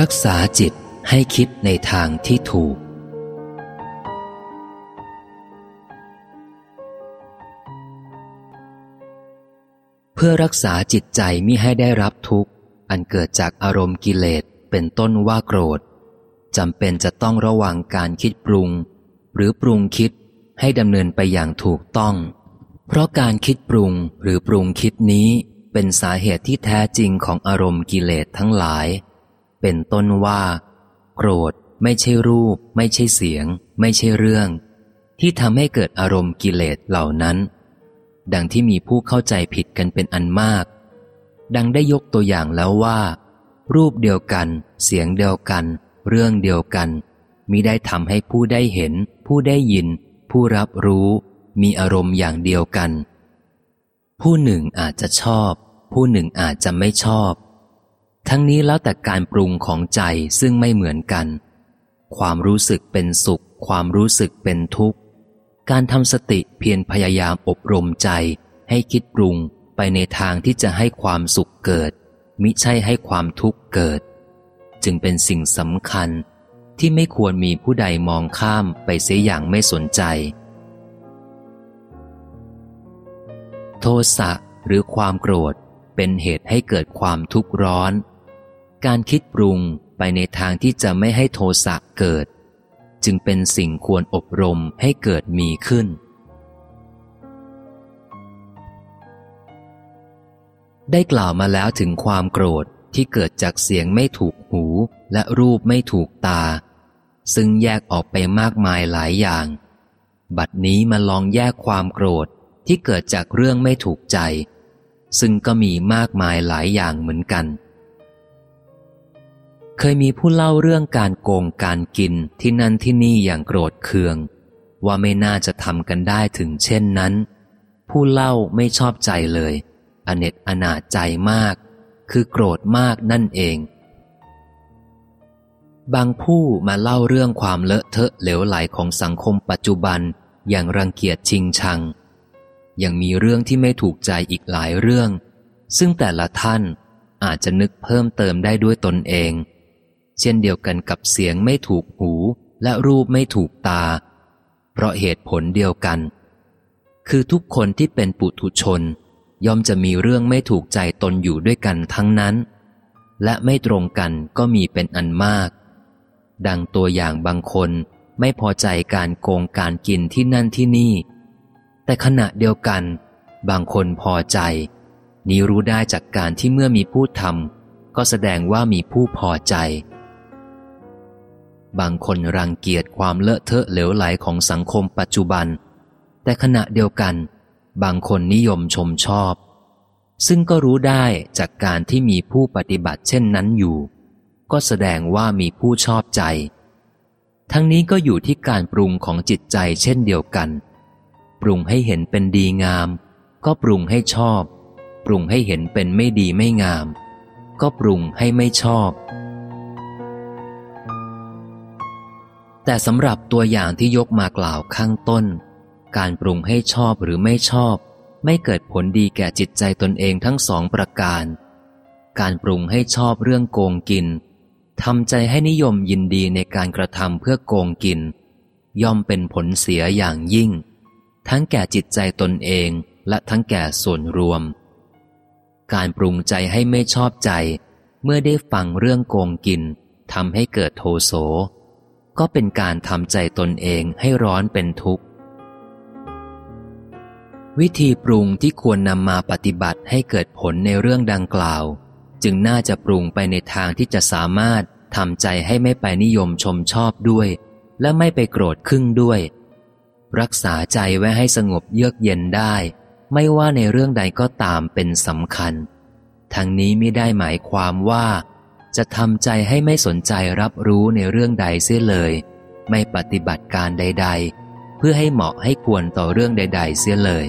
รักษาจิตให้คิดในทางที่ถูก เพื่อรักษาจิตใจมิให้ได้รับทุกข์ อันเกิดจากอารมณ์กิเลสเป็นต้นว่าโกรธจำเป็นจะต้องระวังการคิดปรุง หรือปรุงคิดให้ดำเนินไปอย่างถูกต้อง เพราะการคิดปรุงหรือปรุงคิดนี้ เป็นสาเหตุที่แท้จริงของอารมณ์กิเลสทั้งหลาย เป็นต้นว่า โกรธไม่ใช่รูป ไม่ใช่เสียง ไม่ใช่เรื่อง ที่ทำให้เกิดอารมณ์กิเลสเหล่านั้น ดังที่มีผู้เข้าใจผิดกันเป็นอันมาก ดังได้ยกตัวอย่างแล้วว่า รูปเดียวกัน เสียงเดียวกัน เรื่องเดียวกันมิได้ทำให้ผู้ได้เห็น ผู้ได้ยิน ผู้รับรู้ มีอารมณ์อย่างเดียวกัน ผู้หนึ่งอาจจะชอบ ผู้หนึ่งอาจจะไม่ชอบ ทั้งนี้แล้วแต่การปรุงของใจซึ่งไม่เหมือนกัน ความรู้สึกเป็นสุข ความรู้สึกเป็นทุกข์ การทำสติเพียรพยายามอบรมใจ ให้คิดปรุงไปในทางที่จะให้ความสุขเกิด มิใช่ให้ความทุกข์เกิด จึงเป็นสิ่งสำคัญที่ไม่ควรมีผู้ใดมองข้ามไปเสียอย่างไม่สนใจ โทสะหรือความโกรธเป็นเหตุให้เกิดความทุกข์ร้อน การคิดปรุงไปในทางที่จะไม่ให้โทสะเกิด จึงเป็นสิ่งควรอบรมให้เกิดมีขึ้น ได้กล่าวมาแล้วถึงความโกรธที่เกิดจากเสียงไม่ถูกหูและรูปไม่ถูกตา ซึ่งแยกออกไปมากมายหลายอย่าง บัดนี้มาลองแยกความโกรธ ที่เกิดจากเรื่องไม่ถูกใจ ซึ่งก็มีมากมายหลายอย่างเหมือนกัน เคยมีผู้เล่าเรื่องการโกงการกินที่นั่นที่นี่อย่างโกรธเคือง ว่าไม่น่าจะทำกันได้ถึงเช่นนั้น ผู้เล่าไม่ชอบใจเลย อเนจอนาจใจมาก คือโกรธมากนั่นเองบางผู้มาเล่าเรื่องความเลอะเทอะเหลวไหลของสังคมปัจจุบันอย่างรังเกียจชิงชัง ยังมีเรื่องที่ไม่ถูกใจอีกหลายเรื่อง ซึ่งแต่ละท่านอาจจะนึกเพิ่มเติมได้ด้วยตนเอง เช่นเดียวกันกับเสียงไม่ถูกหูและรูปไม่ถูกตา เพราะเหตุผลเดียวกัน คือทุกคนที่เป็นปุถุชน ย่อมจะมีเรื่องไม่ถูกใจตนอยู่ด้วยกันทั้งนั้น และไม่ตรงกันก็มีเป็นอันมาก ดังตัวอย่างบางคนไม่พอใจการโกงการกินที่นั่นที่นี่ แต่ขณะเดียวกัน บางคนพอใจ นี้รู้ได้จากการที่เมื่อมีผู้ทำก็แสดงว่ามีผู้พอใจ บางคนรังเกียจความเลอะเทอะเหลวไหลของสังคมปัจจุบัน แต่ขณะเดียวกัน บางคนนิยมชมชอบ ซึ่งก็รู้ได้จากการที่มีผู้ปฏิบัติเช่นนั้นอยู่ ก็แสดงว่ามีผู้ชอบใจ ทั้งนี้ก็อยู่ที่การปรุงของจิตใจเช่นเดียวกัน ปรุงให้เห็นเป็นดีงาม ก็ปรุงให้ชอบ ปรุงให้เห็นเป็นไม่ดีไม่งาม ก็ปรุงให้ไม่ชอบ แต่สำหรับตัวอย่างที่ยกมากล่าวข้างต้น การปรุงให้ชอบหรือไม่ชอบ ไม่เกิดผลดีแก่จิตใจตนเองทั้งสองประการ การปรุงให้ชอบเรื่องโกงกินทำใจให้นิยมยินดีในการกระทำเพื่อโกงกิน ย่อมเป็นผลเสียอย่างยิ่ง ทั้งแก่จิตใจตนเองและทั้งแก่ส่วนรวม การปรุงใจให้ไม่ชอบใจ เมื่อได้ฟังเรื่องโกงกินทำให้เกิดโทโส ก็เป็นการทำใจตนเองให้ร้อนเป็นทุกข์ วิธีปรุงที่ควรนำมาปฏิบัติให้เกิดผลในเรื่องดังกล่าว จึงน่าจะปรุงไปในทางที่จะสามารถทำใจให้ไม่ไปนิยมชมชอบด้วย และไม่ไปโกรธครึ่งด้วย รักษาใจไว้ให้สงบเยือกเย็นได้ ไม่ว่าในเรื่องใดก็ตามเป็นสำคัญ ทั้งนี้ไม่ได้หมายความว่า จะทำใจให้ไม่สนใจรับรู้ในเรื่องใดเสียเลย ไม่ปฏิบัติการใด ๆ เพื่อให้เหมาะให้ควรต่อเรื่องใด ๆ เสียเลย